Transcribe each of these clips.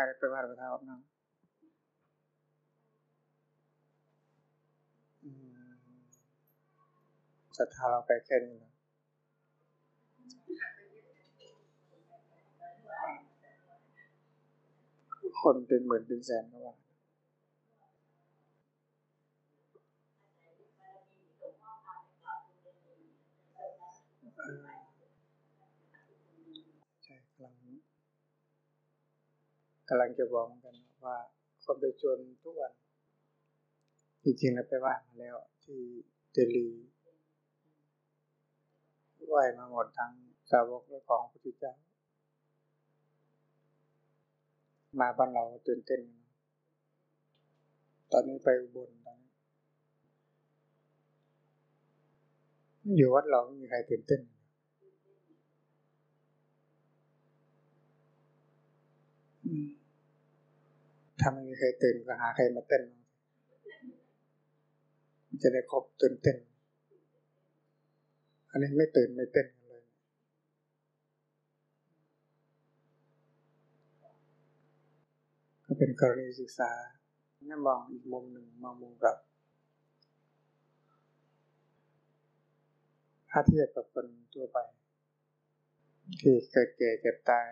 รได้ไปวัดพระธาตุนั่งศรัทธาเราไปแค่นี้นะคนเป็นหมื่นเป็นแสนก็ว่าใช่กำลัง กำลังจะบอกเหมือนกันว่าคนไปจนทุกวัน จริงๆแล้วไปไหว้มาแล้ว ที่เดลีไหว้มาหมดทั้งสาวกและของพระพุทธเจ้า มาบ้านเราตื่นเต้น ตอนนี้ไปอุบลตอนนี้อยู่วัดเราไม่มีใครตื่นเต้น ถ้าไม่มีใครตื่นก็หาใครมาเต้นจะได้ครบตื่นเต้น อันนี้ไม่ตื่นไม่เต้นเลย ก็เป็นกรณีศึกษานั่นมองอีกมุมหนึ่งมองมุมกับ ถ้าเทียบกับคนทั่วไป ที่เกิดเก่เจ็บตาย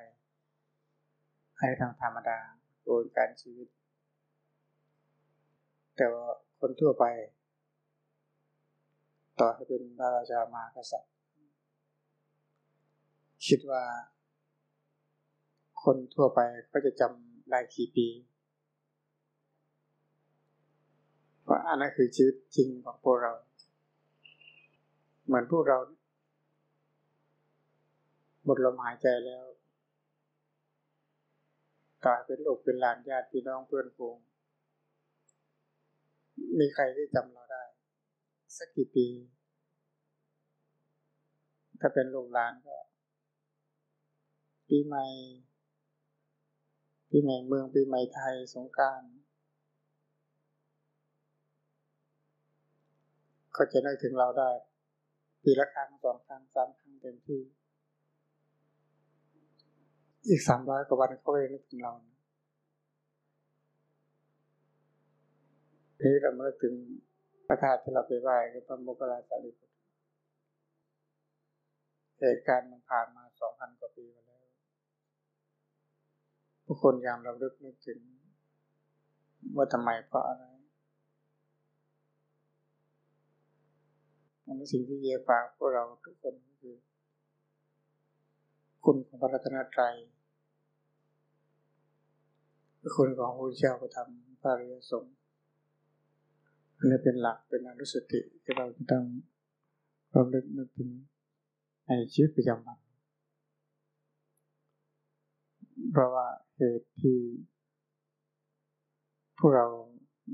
ให้ทางธรรมดาโดยการชีวิต แต่ว่าคนทั่วไป ต่อให้เป็นพระราชามากษัตริย์ คิดว่า คนทั่วไปก็จะจำได้กี่ปีเพราะอันนั้นคือชีวิตจริงของพวกเรา เหมือนพวกเราหมดลมหายใจแล้ว ตายเป็นลูกเป็นหลานญาติพี่น้องเพื่อนฝูงมีใครที่จำเราได้ สักกี่ปี ถ้าเป็นลูกหลานก็ปีใหม่ปีใหม่เมืองปีใหม่ไทยสงการเขาจะนึกถึงเราได้ ปีละครั้งสองครั้งสามครั้งเต็มที่ อีกสามร้อยกว่าวันเขาไม่นึกถึงเราทีนี้เราเมื่อถึงพระธาตุที่เราไปไหว้ก็พระโมกขลาสารีบุตรเหตุการณ์มันผ่านมาสองพันกว่าปีมาแล้วทุกคนยังระลึกนึกถึง ว่าทำไมเพราะอะไรอันนี้สิ่งที่เยี่ยฝากพวกเราทุกคนคือ คุณของพระรัตนตรัย คุณของพระเจ้าประทำพระริยสงฆ์อันนี้เป็นหลักเป็นอนุสติที่เราจะต้องระลึกนึกถึงในชีวิตประจำวันเพราะว่าเหตุที่พวกเรา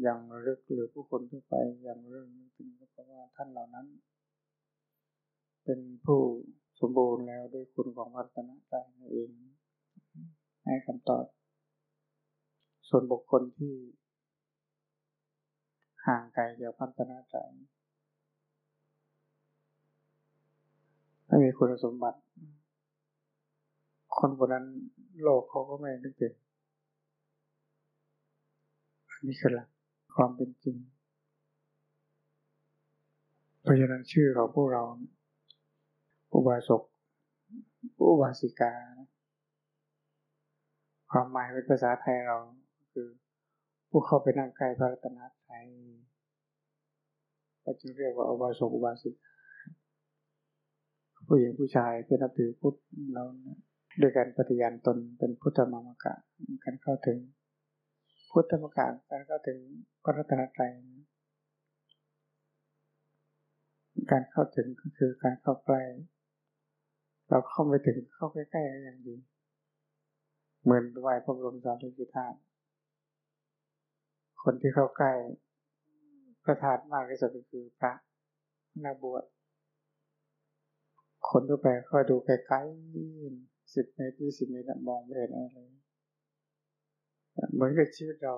ยังระลึกหรือผู้คนทั่วไปยังเรื่องนึกถึงก็เพราะว่าท่านเหล่านั้น เป็นผู้สมบูรณ์แล้วด้วยคุณของพัฒนาใจนั่นเองให้คำตอบ ส่วนบุคคลที่ห่างไกลจากพัฒนาใจไม่มีคุณสมบัติ คนคนนั้นโลกเขาก็ไม่นึกถึงอันนี้คือหลักความเป็นจริง เพราะฉะนั้นชื่อของพวกเรา อุบาสก อุบาสิกา ความหมายเป็นภาษาไทยเรา ผู้เข้าไปนั่งใกล้พระรัตนตรัยก็จึงเรียกว่าอุบาสกอุบาสิกผู้หญิงผู้ชายที่นับถือพุทธเราด้วยการปฏิญาณตนเป็นพุทธมามกะการเข้าถึง พุทธมกะการเข้าถึงพระรัตนตรัยการเข้าถึงก็คือการเข้าใกล้เราเข้าไปถึงเข้าใกล้ๆอย่างดี เหมือนไหวพระบรมสารีริกธาตุ คนที่เข้าใกล้พระธาตุมากที่สุดก็คือพระนักบวชคนทั่วไปก็ดูไกลๆสิบเมตรยี่สิบเมตรมองไม่เห็นอะไรเหมือนกับชีวิตเรา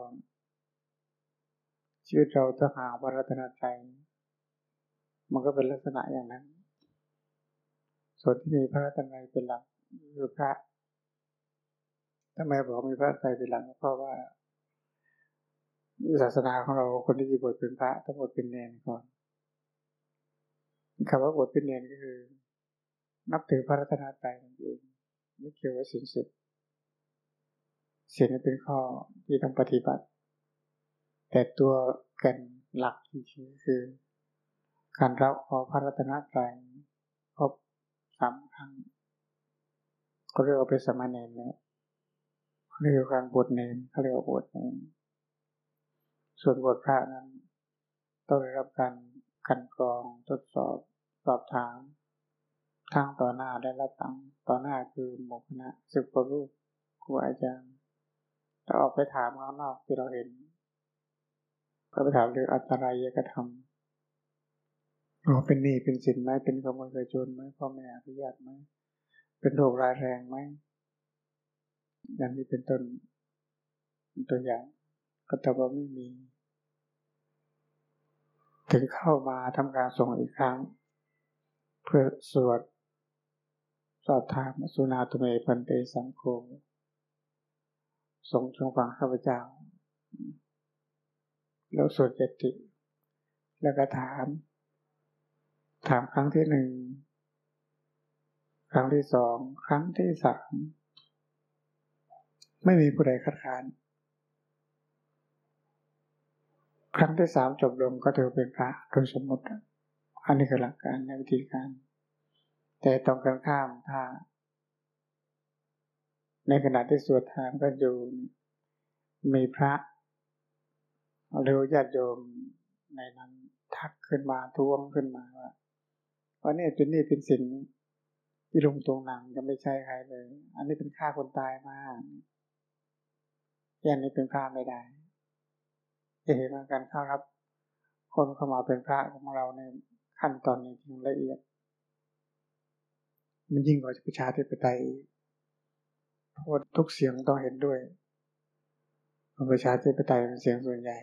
ชีวิตเราถ้าหาวัฒนใจมันก็เป็นลักษณะอย่างนั้น ส่วนที่มีพระรัตนตรัยเป็นหลักคือพระทำไมบอกมีพระไตรปิฎกเพราะว่า ศาสนาของเราคนที่จะบวชเป็นพระต้องบวชเป็นเนรก่อนคำว่าบวชเป็นเนรก็คือ นับถือพระรัตนตรัยนั่นเองไม่เกี่ยวกับสิ่งสิทธิ์สิ่งนี้เป็นข้อที่ต้องปฏิบัติ แต่ตัวแก่นหลักจริงๆคือ การรับขอพระรัตนตรัยครบสามครั้งก็เรียกว่าเป็นสมณเณรแล้วเรียกว่าการบวชเนรเขาเรียกว่าบวชเนร ส่วนบทพระนั้น ต้องได้รับการกันกรองทดสอบสอบถามทางต่อหน้าได้รับตังต่อหน้าคือหมู่คณะสิบกว่ารูปครูอาจารย์ถ้าออกไปถามข้างนอกที่เราเห็นก็ไปถามเรื่องอันตรายกระทำอ๋อเป็นหนี้เป็นสินไหมเป็นขโมยกระโจนไหมพ่อแม่อนุญาตไหมเป็นโรคร้ายแรงไหมอย่างนี้เป็นต้นตัวอย่าง ก็แต่ว่าไม่มี ถึงเข้ามาทำการส่งอีกครั้ง เพื่อสวดสอบถามสุนาตุเมพันเตสังโฆทรงชงฟังข้าพเจ้า แล้วสวดเจติ แล้วก็ถาม ถามครั้งที่หนึ่ง ครั้งที่สอง ครั้งที่สาม ไม่มีผู้ใดคัดค้าน ครั้งที่สามจบลงก็ถือเป็นพระโดยสมมติ อันนี้คือหลักการในวิธีการ แต่ตรงกันข้ามถ้า ในขณะที่สวดทานก็อยู่มีพระหรือญาติโยมในนั้นทักขึ้นมาทวงขึ้นมาว่าว่านี่เป็นนี่เป็นสินที่ลงตรงหนังจะไม่ใช่ใครเลย อันนี้เป็นฆ่าคนตายมากอย่างนี้เป็นฆ่าไม่ได้ จะเห็นว่าการเข้ารับ คนเข้ามาเป็นพระของเราในขั้นตอนนี้จริงละเอียด มันยิ่งกว่าประชาธิปไตยเพราะทุกเสียงต้องเห็นด้วยประชาธิปไตยเป็นเสียงส่วนใหญ่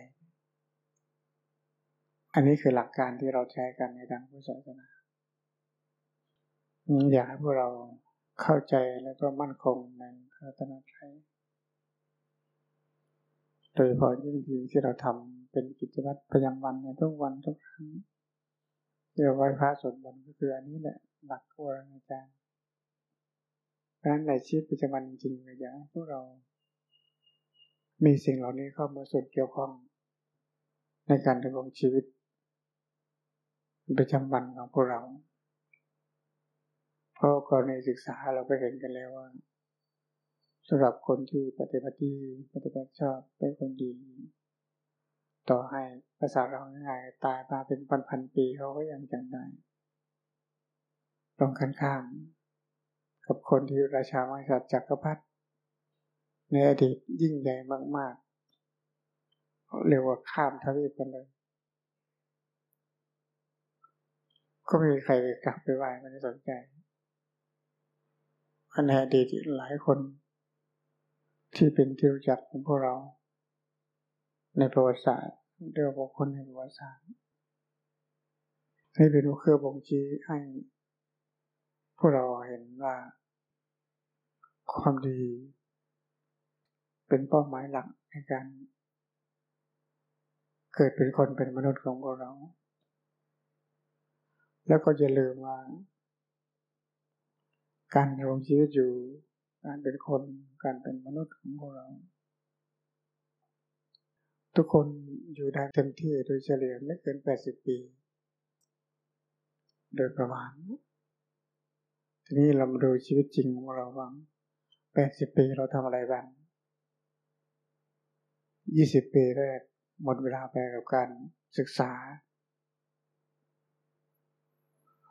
อันนี้คือหลักการที่เราใช้กันในทางพุทธศาสนาอยากให้พวกเราเข้าใจแล้วก็มั่นคงในพระธรรมชัย โดยเฉพาะยิ่งที่เราทำเป็นกิจวัตรประจำวันในทุกวันทุกครั้งเราไหว้พระสวดมนต์ก็คืออันนี้แหละหลักวรอาจารย์เพราะฉะนั้นในชีวิตประจำวันจริงๆอยากให้พวกเรา มีสิ่งเหล่านี้เข้ามาส่วนเกี่ยวข้อง ในการดำรงชีวิตประจำวันของพวกเราเพราะกรณีศึกษาเราก็เห็นกันแล้วว่า สำหรับคนที่ปฏิบัติดีปฏิบัติชอบเป็นคนดี ต่อให้ภาษาเราง่ายตายมาเป็นพันๆปีเขาก็ยังจำได้ตรงกันข้ามกับคนที่ราชามากษัตย์จักรพรรดิในอดีตยิ่งใหญ่มากๆเรียกว่าข้ามทวีปกันเลย ก็ไม่มีใครไปกลับไปไหว้ไม่ได้สนใจในอดีตหลายคน ที่เป็นที่รู้จักของพวกเรา ในประวัติศาสตร์เรียกว่าคนในประวัติศาสตร์ ให้เป็นเครื่องบ่งชี้ให้พวกเราเห็นว่า ความดี เป็นเป้าหมายหลักในการ เกิดเป็นคนเป็นมนุษย์ของพวกเรา แล้วก็จะลืมว่า การดำรงชีวิตอยู่ การเป็นคนการเป็นมนุษย์ของพวกเรา ทุกคนอยู่ได้เต็มที่โดยเฉลี่ยไม่เกินแปดสิบปี โดยประมาณ ทีนี้เรามาดูชีวิตจริงของเราบ้างแปดสิบปีเราทำอะไรบ้างยี่สิบปีแรกหมดเวลาไปกับการศึกษา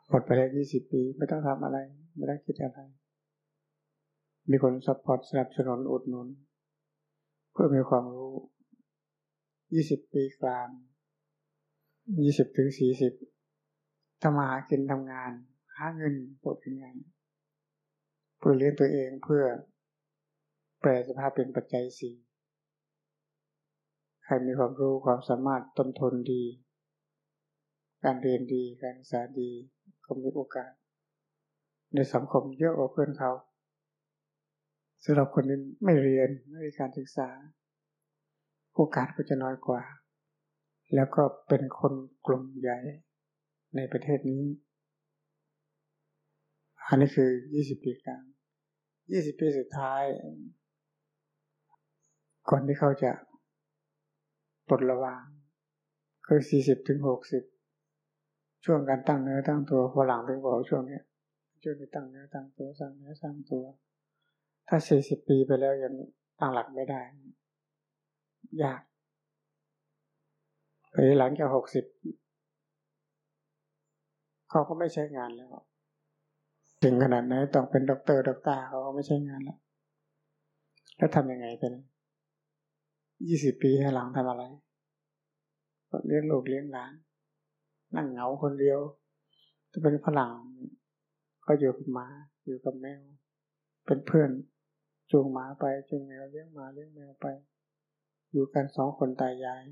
หมดไปแล้วยี่สิบปีไม่ต้องทำอะไร ไม่ได้คิดอะไร มีคนสปอร์ตสนับสนุนอุดหนุน เพื่อมีความรู้ยี่สิบปีกลางยี่สิบถึงสี่สิบทำมาหากินทำงาน หาเงินปลดเป็นไงเพื่อเลี้ยงตัวเองเพื่อ แปลสภาพเป็นปัจจัยสี่ใครมีความรู้ความสามารถต้นทนดี การเรียนดีการศึกษาดีก็มีโอกาส ในสังคมเยอะกว่าเพื่อนเขา สำหรับคนที่ไม่เรียนไม่มีการศึกษา โอกาสก็จะน้อยกว่า แล้วก็เป็นคนกลุ่มใหญ่ในประเทศนี้ อันนี้คือ 20 ปีกลาง 20 ปีสุดท้าย ก่อนที่เขาจะปลดระวางคือ 40 ถึง 60 ช่วงการตั้งเนื้อตั้งตัวฝรั่งถึงบอกช่วงนี้ช่วงที่ตั้งเนื้อตั้งตัวสร้างเนื้อสร้างตัว ถ้า40ปีไปแล้วยังตั้งหลักไม่ได้ ยากไปหลังจาก60เขาก็ไม่ใช้งานแล้ว ถึงขนาดไหนต้องเป็นด็อกเตอร์ด็อกตาเขาก็ไม่ใช้งานแล้ว แล้วทำยังไงเป็นยี่สิบปีให้หลังทำอะไรก็เลี้ยงลูกเลี้ยงหลาน นั่งเหงาคนเดียวถ้าเป็นฝรั่งก็อยู่กับหมา อยู่กับแมว เป็นเพื่อน จูงหมาไปจูงแมวเลี้ยงหมาเลี้ยงแมวไป อยู่กันสองคนตายยาย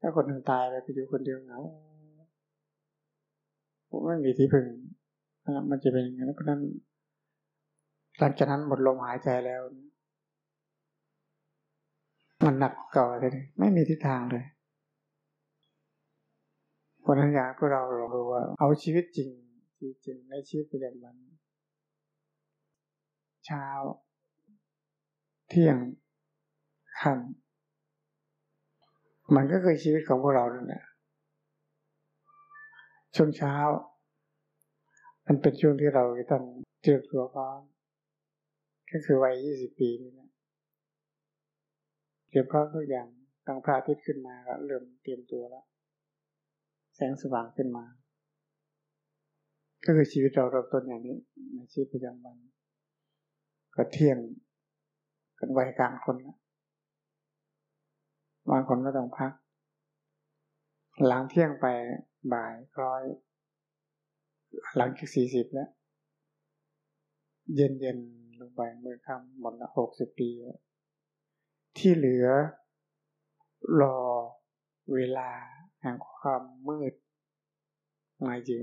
ถ้าคนหนึ่งตายไปไปอยู่คนเดียวเหงาไม่มีที่พึ่งมันจะเป็นอย่างนั้นเพราะนั้นหลังจากนั้นหมดลมหายใจแล้ว มันหนักเก่าเลยไม่มีทิศทางเลยเพราะนั้นอยากพวกเราลองดูว่า เอาชีวิตจริงจริงในชีวิตประจำวันเช้า เที่ยงค่ำมันก็คือชีวิตของพวกเรานั่นแหละช่วงเช้า มันเป็นช่วงที่เราต้องเตรียมตัวพร้อมก็คือวัยยี่สิบปีนี่นะเตรียมพร้อมทุกอย่างตั้งพระอาทิตย์ขึ้นมาก็เริ่มเตรียมตัวแล้ว แสงสว่างขึ้นมา ก็คือชีวิตเราเริ่มต้นอย่างนี้ในชีวิตประจำวัน ก็เที่ยง กันวัยกลางคนล้วบางคนก็ต้องพัก หลังเที่ยงไปบ่ายคล้อย หลังจากสี่สิบแล้ว เย็นเย็นลงไปเมื่อคำหมดละหกสิบปี ที่เหลือรอเวลาแห่งความมืดมาจริง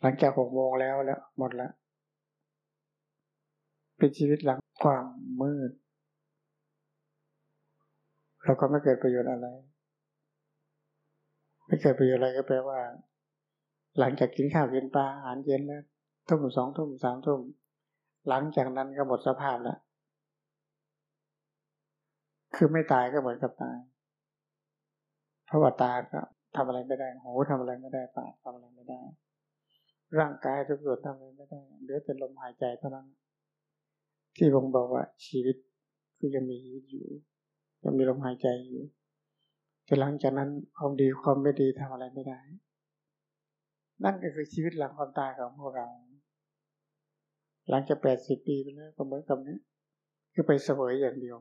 หลังจากหกโมงแล้วแล้วหมดละเป็นชีวิตหลัง ความมืด เราก็ไม่เกิดประโยชน์อะไร ไม่เกิดประโยชน์อะไรก็แปลว่า หลังจากกินข้าวกินปลาอาหารเย็นแล้วทุ่มสองทุ่มสามทุ่มหลังจากนั้นก็หมดสภาพแล้วคือไม่ตายก็เหมือนกับตาย เพราะว่าตาก็ทำอะไรไม่ได้หูทำอะไรไม่ได้ปากทำอะไรไม่ได้ ร่างกายทุกส่วนทำอะไรไม่ได้เหลือแต่ลมหายใจเท่านั้น ที่ผมบอกว่าชีวิตคือยังมีชีวิตอยู่ ยังมีลมหายใจอยู่แต่หลังจากนั้นความดีความไม่ดีทำอะไรไม่ได้ นั่นก็คือชีวิตหลังความตายของพวกเรา หลังจากแปดสิบปีไปแล้วก็เหมือนกับนี้คือไปเสวยอย่างเดียว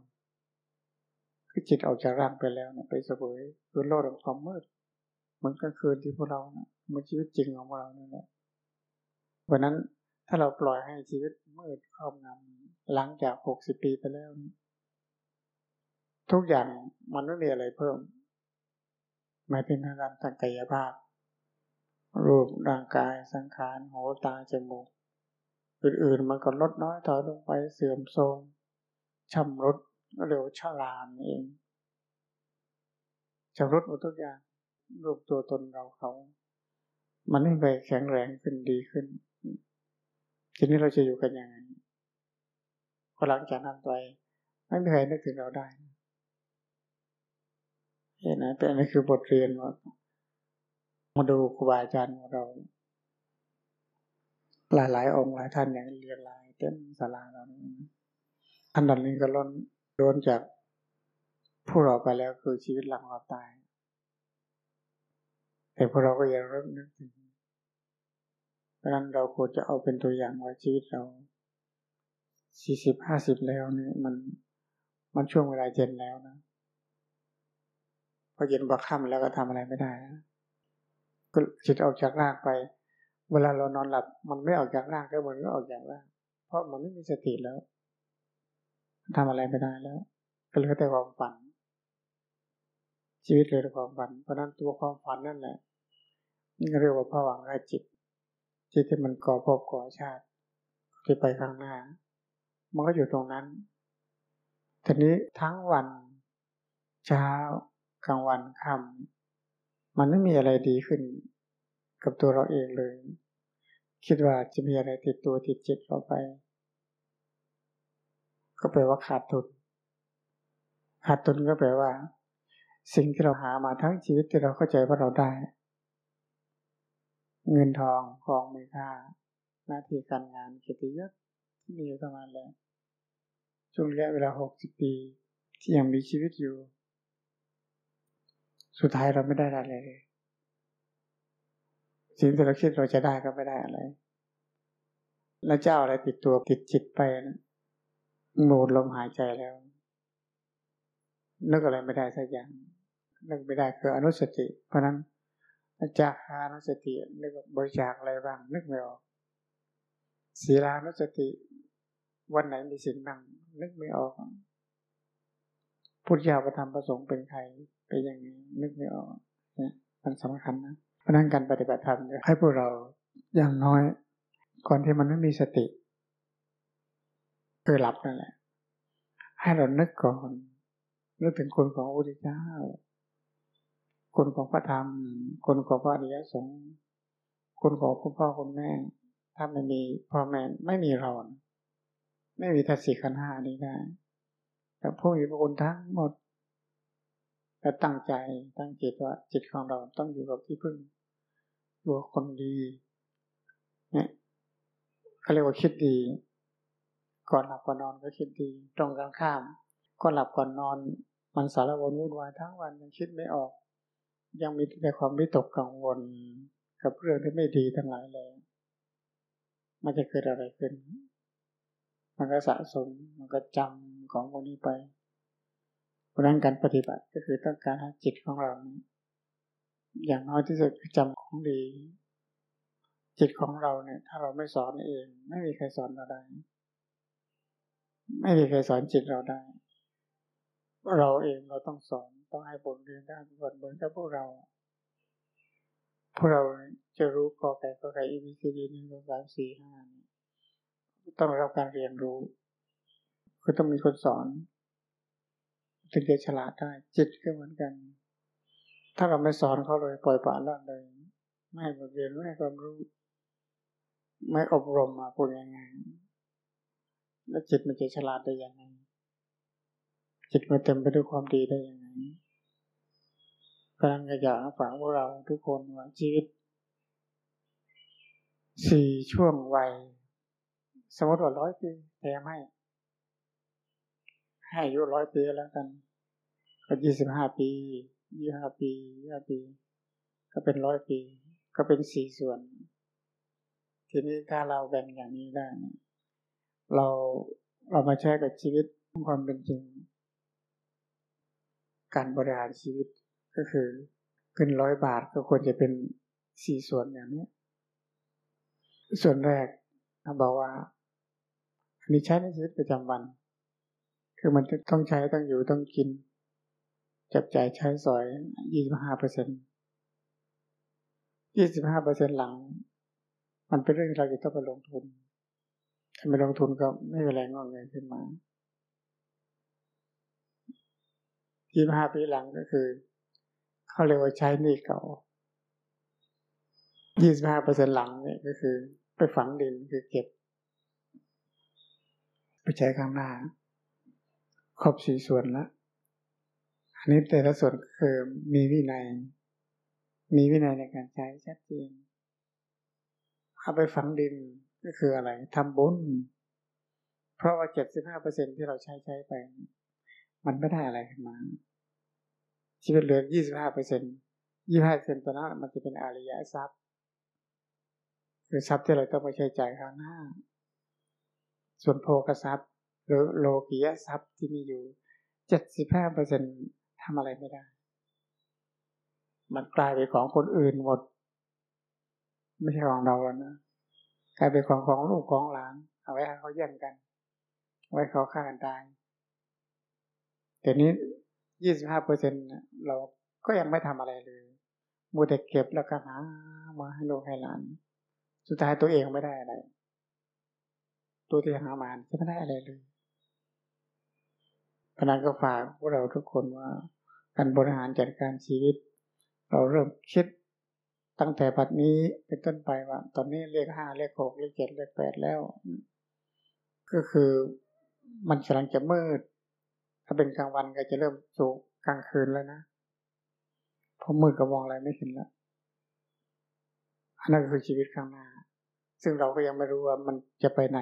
คือจิตออกจากร่างไปแล้วเนะไปเสวยคือโลกของความมืดมันก็คือที่พวกเรานะมันชีวิตจริงของพวกเราเนี่ยแหละเพราะนั้นถ้าเราปล่อยให้ชีวิตมืดครอบงำ หลังจากหกสิบปีไปแล้ว ทุกอย่างมันไม่มีอะไรเพิ่มหมายถึงอาการทางกายภาพ รูปร่างกายสังขารหูตาจมูก อื่นๆมันก็ลดน้อยถอยลงไปเสื่อมโทรมชำรุดก็เรียกว่าชรานเองชำรุดหมดทุกอย่างรูปตัวตนเราเขา มันไม่ไปแข็งแรงขึ้นดีขึ้น ทีนี้เราจะอยู่กันยังไง พอหลังจากนั้นไปไม่มีใครนึกถึงเราได้เห็นไหมแต่นนี้คือบทเรียนว่ามาดูครูบาอาจารย์ของเรา หลายหลายองค์หลายท่านอย่างเรียนลายเต็มศาลาเราท่านตอนนี้ก็ล้นโดนจากผู้เราไปแล้วคือชีวิตหลังความตาย แต่พวกเราก็ยังเริ่มนึกถึงเพราะนั้นเราควรจะเอาเป็นตัวอย่างว่าชีวิตเรา สี่สิบห้าสิบแล้วเนี่ยมันมันช่วงเวลาเย็นแล้วนะพอเย็นบักค่ำแล้วก็ทำอะไรไม่ได้นะก็จิตออกจากร่างไป เวลาเรานอนหลับ มันไม่ออกจากร่างก็เมือนก็ออกจากร่าง เพราะมันไม่มีสติแล้วทำอะไรไม่ได้แล้ว ก็เหลือแต่ความฝัน ชีวิตเลยแต่ความฝัน เพราะนั้นตัวความฝันนั่นแหละนี่เรียกว่าผวังรจิต จิตที่มันก่อภพก่อชาติที่ไปข้างหน้า มันก็อยู่ตรงนั้นทีนี้ทั้งวันเช้ากลางวันค่ำมันไม่มีอะไรดีขึ้น กับตัวเราเองเลย คิดว่าจะมีอะไรติดตัวติดจิตเราไป ก็แปลว่าขาดทุนขาดทุนก็แปลว่า สิ่งที่เราหามาทั้งชีวิตที่เราเข้าใจว่าเราได้ เงินทองของมีค่าหน้าที่การงานเกียรติยศ มีอยู่ประมาณแล้วช่วงระยะเวลาหกสิบปีที่ยังมีชีวิตอยู่ สุดท้ายเราไม่ได้อะไรเลยสิ่งที่เราคิดเราจะได้ก็ไม่ได้อะไร แล้วเจ้าอะไรติดตัวติดจิตไปนะหมดลมหายใจแล้วนึกอะไรไม่ได้สักอย่างนึกไม่ได้คืออนุสติ เพราะนั้นจากานุสตินึกบริจาคอะไรบ้างนึกไม่ออกศีลานุสติ วันไหนมีสิ่งนั่งนึกไม่ออกพุทธเจ้าประธรรมประสงค์เป็นใครเป็นอย่างนี้นึกไม่ออกเนี่ยมันสำคัญนะเพราะนั้นการปฏิบัติธรรมให้พวกเราอย่างน้อย ก่อนที่มันไม่มีสติคือหลับนั่นแหละ ให้เรานึกก่อนนึกถึงคนของพระพุทธเจ้าคนของพระธรรม คนของพระอริยสงฆ์คนของคุณพ่อคุณแม่ ถ้าไม่มีพ่อแม่ไม่มีเรา ไม่มีทัศสีขันห้านี้ได้แต่พวกมีพระคุณทั้งหมดและตั้งใจตั้งจิตว่าจิตของเราต้องอยู่กับที่พึ่งอยู่กับคนดีเนี่ยเขาเรียกว่าคิดดี ก่อนหลับก่อนนอนก็คิดดี ตรงกันข้ามก่อนหลับก่อนนอน มันสารวนวุ่นวายทั้งวันยังคิดไม่ออก ยังมีแต่ความวิตกกังวลกับเรื่องที่ไม่ดีทั้งหลายเลยมันจะเกิดอะไรขึ้น มันก็สะสมมันก็จำของพวกนี้ไปเพราะนั้นการปฏิบัติก็คือต้องการให้จิตของเราอย่างน้อยที่สุดจำของดี จิตของเราเนี่ย ถ้าเราไม่สอนเอง ไม่มีใครสอนเราได้ ไม่มีใครสอนจิตเราได้ เราเองเราต้องสอนต้องให้บทเรียนได้บทเหมือนกับพวกเราพวกเราจะรู้กอไก่กอไก่ A B C D หนึ่งสองสามสี่ห้า ต้องรับการเรียนรู้ คือต้องมีคนสอนถึงจะฉลาดได้ จิตก็เหมือนกัน ถ้าเราไม่สอนเขาเลยปล่อยปละละเลย ไม่ให้บทเรียนไม่ให้ความรู้ ไม่อบรมมาพูดยังไงแล้วจิตมันจะฉลาดได้ยังไง จิตมันเต็มไปด้วยความดีได้ยังไงการกระยาฝากพวกเราทุกคนว่าชีวิตสี่ช่วงวัย สมมติว่าร้อยปีแถมให้ ให้อายุร้อยปีแล้วกัน ก็ยี่สิบห้าปียี่ห้าปียี่ห้าปี ก็เป็นร้อยปี ก็เป็นสี่ส่วน ทีนี้ถ้าเราแบ่งอย่างนี้ได้ เราเรามาใช้กับชีวิตความเป็นจริง การบริหารชีวิตก็คือขึ้นร้อยบาทก็ควรจะเป็นสี่ส่วนอย่างนี้ ส่วนแรกเขาบอกว่า มีใช้ในชีวิตประจำวัน คือมันต้องใช้ต้องอยู่ต้องกิน จับจ่ายใช้สอยยี่สิบห้าเปอร์เซ็นยี่สิบห้าเปอร์เซ็นหลัง มันเป็นเรื่องเราจะต้องไปลงทุนถ้าไม่ลงทุนก็ไม่มีแรงงอกเงินขึ้นมายี่สิบห้าปีหลังก็คือ เขาเรียกว่าใช้หนี้เก่ายี่สิบห้าเปอร์เซ็นหลังเนี่ยก็คือ ไปฝังดินคือเก็บ ใช้ข้างหน้า ครบสี่ส่วนละอันนี้แต่ละส่วนคือมีวินัย มีวินัยในการใช้ชัดเจนเอาไปฝังดินก็คืออะไรทำบุญเพราะว่าเจ็ดสิบห้าเปอร์เซ็นที่เราใช้ใช้ไป มันไม่ได้อะไรขึ้นมา ชีวิตเหลือยี่สิบห้าเปอร์เซ็นยี่ห้าเปอร์เซ็นตัวนั้นมันจะเป็นอริยทรัพย์ คือทรัพย์ที่เราต้องไปใช้จ่ายข้างหน้า ส่วนโภกทรัพย์ หรือโลกียทรัพย์ที่มีอยู่เจ็ดสิบห้าเปอร์เซ็นทำอะไรไม่ได้ มันกลายเป็นของคนอื่นหมด ไม่ใช่ของเราแล้วนะกลายเป็นของของลูกของหลาน เอาไว้ให้เขาแย่งกัน ไว้เขาฆ่ากันตายแต่นี้ยี่สิบห้าเปอร์เซ็นเราก็ยังไม่ทำอะไรเลยมัวแต่เก็บแล้วก็หามาให้ลูกให้หลาน สุดท้ายตัวเองไม่ได้อะไร ตัวที่หามานจะไม่ได้อะไรเลยพนักก็ฝากพวกเราทุกคนว่า การบริหารจัดการชีวิต เราเริ่มคิดตั้งแต่ปัจนี้เป็นต้นไปว่า ตอนนี้เลขห้าเลขหกเลขเจ็ดเลขแปดแล้ว ก็คือมันกำลังจะมืด ถ้าเป็นกลางวันก็จะเริ่มสู่กลางคืนแล้วนะพอมืดก็มองอะไรไม่เห็นแล้วอันนั้นคือชีวิตข้างหน้า ซึ่งเราก็ยังไม่รู้ว่ามันจะไปไหน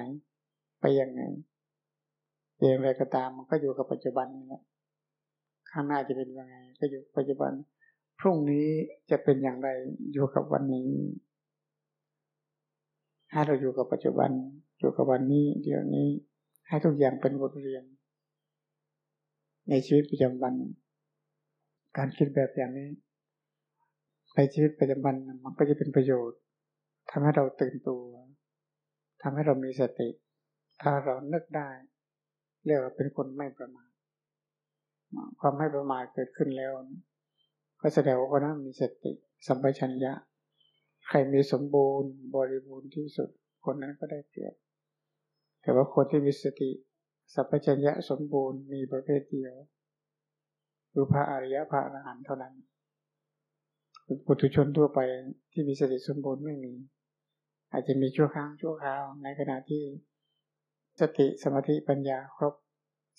ไปยังไงอย่างไรก็ตามมันก็อยู่กับปัจจุบันนี่แหละข้างหน้าจะเป็นยังไง ก็อยู่ปัจจุบัน พรุ่งนี้จะเป็นอย่างไรอยู่กับวันนี้ให้เราอยู่กับปัจจุบัน อยู่กับวันนี้ เดี๋ยวนี้ ให้ทุกอย่างเป็นบทเรียน ในชีวิตประจำวัน การคิดแบบอย่างนี้ในชีวิตประจำวันมันก็จะเป็นประโยชน์ทำให้เราตื่นตัวทำให้เรามีสติ ถ้าเรานึกได้เรียกว่าเป็นคนไม่ประมาทความไม่ประมาทเกิดขึ้นแล้ว ก็แสดงว่าคนนั้นมีสติสัมปชัญญะ ใครมีสมบูรณ์ บริบูรณ์ที่สุด คนนั้นก็ได้เปรียบ แต่ว่าคนที่มีสติสัมปชัญญะสมบูรณ์มีประเภทเดียวคือพระอริยะพระอรหันต์เท่านั้นปุถุชนทั่วไปที่มีสติสมบูรณ์ไม่มี อาจจะมีชั่วครั้งชั่วคราวในขณะที่ สติสมาธิปัญญาครบ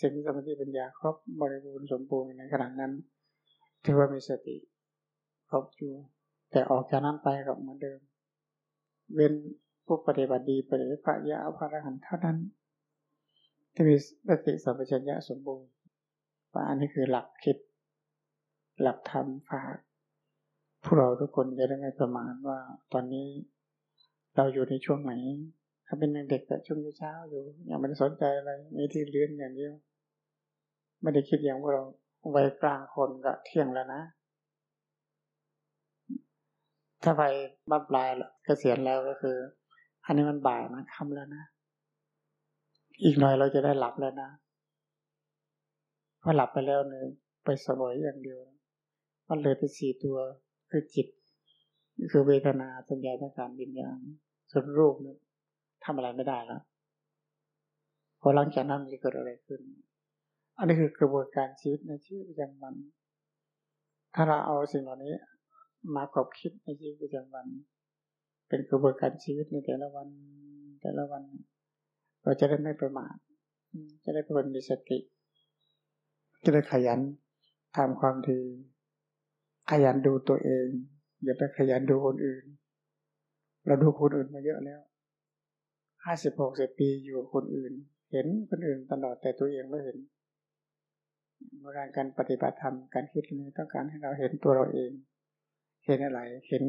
สิ่งสมาธิปัญญาครบบริบูรณ์สมบูรณ์ในขณะนั้นถือว่ามีสติครบอยู่ แต่ออกจากนั้นไปก็เหมือนเดิม เว้นผู้ปฏิบัติดีปฏิบัติพระยาพระอรหันต์เท่านั้น ที่มีสติสัมปชัญญะสมบูรณ์ว่าอันนี้คือหลักคิด หลักธรรมฝากพวกเราทุกคนจะได้ไม่ประมาทว่าตอนนี้เราอยู่ในช่วงไหน ถ้าเป็นเด็กแต่ช่วงเช้าอยู่ยังไม่ได้สนใจอะไรมีที่เรียนอย่างเดียวไม่ได้คิดอย่างว่าเราวัยกลางคนก็เที่ยงแล้วนะ ถ้าไปบ้านปลายเกษียณแล้วก็คือ อันนี้มันบ่ายมันค่ำแล้วนะ อีกหน่อยเราจะได้หลับแล้วนะพอหลับไปแล้วเนี่ยไปสวยอย่างเดียว มันเลยไปสี่ตัวคือจิต คือเวทนาสัญญาสังขารวิญญาณส่วนรูปเนี่ย ทำอะไรไม่ได้แล้วพอหลังจากนั้นมันจะเกิดอะไรขึ้น อันนี้คือกระบวนการชีวิตในชีวิตประจำวัน ถ้าเราเอาสิ่งเหล่านี้มาขอบคิดในชีวิตประจำวัน เป็นกระบวนการชีวิตในแต่ละวัน แต่ละวันเราจะได้ไม่ประมาทจะได้เป็นคนมีสติ จะได้ขยันทำความดี ขยันดูตัวเอง อย่าไปขยันดูคนอื่น เราดูคนอื่นมาเยอะแล้ว ห้าสิบหกสิบปีอยู่คนอื่น เห็นคนอื่นตลอดแต่ตัวเองไม่เห็นเมื่อการการปฏิบัติธรรมการคิดนี้ต้องการให้เราเห็นตัวเราเอง เห็นอะไรเห็น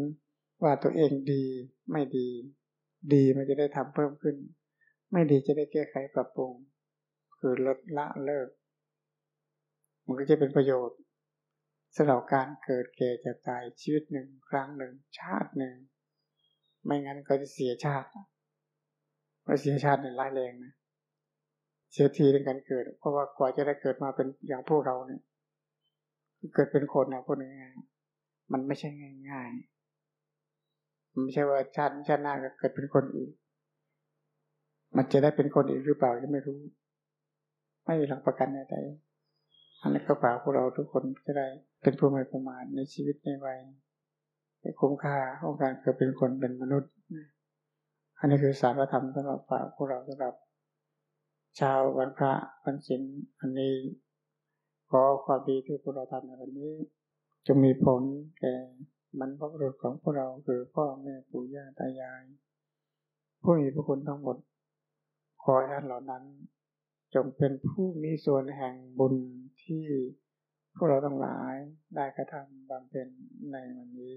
ว่าตัวเองดีไม่ดี ดีมันจะได้ทำเพิ่มขึ้น ไม่ดีจะได้แก้ไขปรับปรุง คือลดละเลิก มันก็จะเป็นประโยชน์สำหรับการเกิดแก่จะตายชีวิตหนึ่งครั้งหนึ่งชาติหนึ่ง ไม่งั้นก็จะเสียชาติ เพราเสียชาติเนี่ยร้ายแรงนะเสียทีในการเกิด เพราะว่ากว่าจะได้เกิดมาเป็นอย่างพวกเราเนี่ย เกิดเป็นคนนะพวกนี้มันไม่ใช่ง่ายๆมันไม่ใช่ว่าชาติชาติหน้าก็เกิดเป็นคนอีก มันจะได้เป็นคนอีกหรือเปล่ายังไม่รู้ ไม่มีหลักประกันใดๆอันนี้ก็ฝากพวกเราทุกคนจะได้เป็นผู้ไม่ประมาทในชีวิตในวัยคุ้มค่าของการเกิดเป็นคนเป็นมนุษย์ อันนี้คือสารธรรมสำหรับฝากพวกเราสำหรับชาววันพระวันศีลอันนี้ขอความดีที่พวกเราทำในวันนี้ จะมีผลแก่บรรพบุรุษของพวกเราคือพ่อแม่ปู่ย่าตายาย ผู้มีพระคุณทั้งหมด ขอให้ท่านเหล่านั้น จงเป็นผู้มีส่วนแห่งบุญที่พวกเราทั้งหลายได้กระทำบำเพ็ญในวันนี้